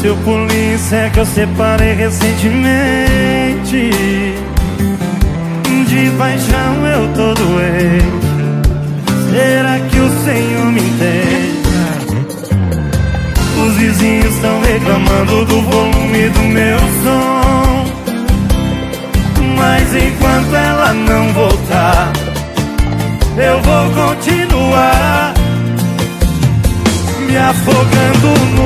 Seu polícia é que eu separei recentemente. De paixão eu tô doente. Será que o Senhor me entende? Os vizinhos estão reclamando do volume do meu som. Mas enquanto ela não voltar Eu vou continuar Me afogando no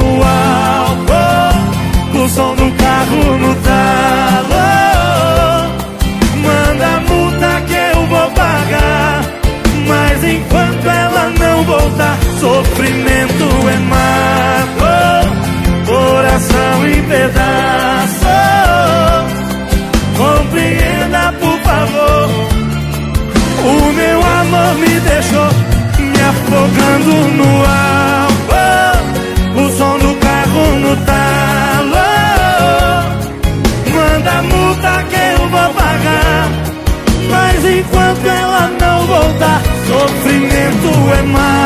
O som do carro no talo. Manda a multa que eu vou pagar Mas enquanto ela não voltar Sofrimento é mago. Coração em pedaço sofrimento é mais.